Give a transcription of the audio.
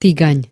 Тигань.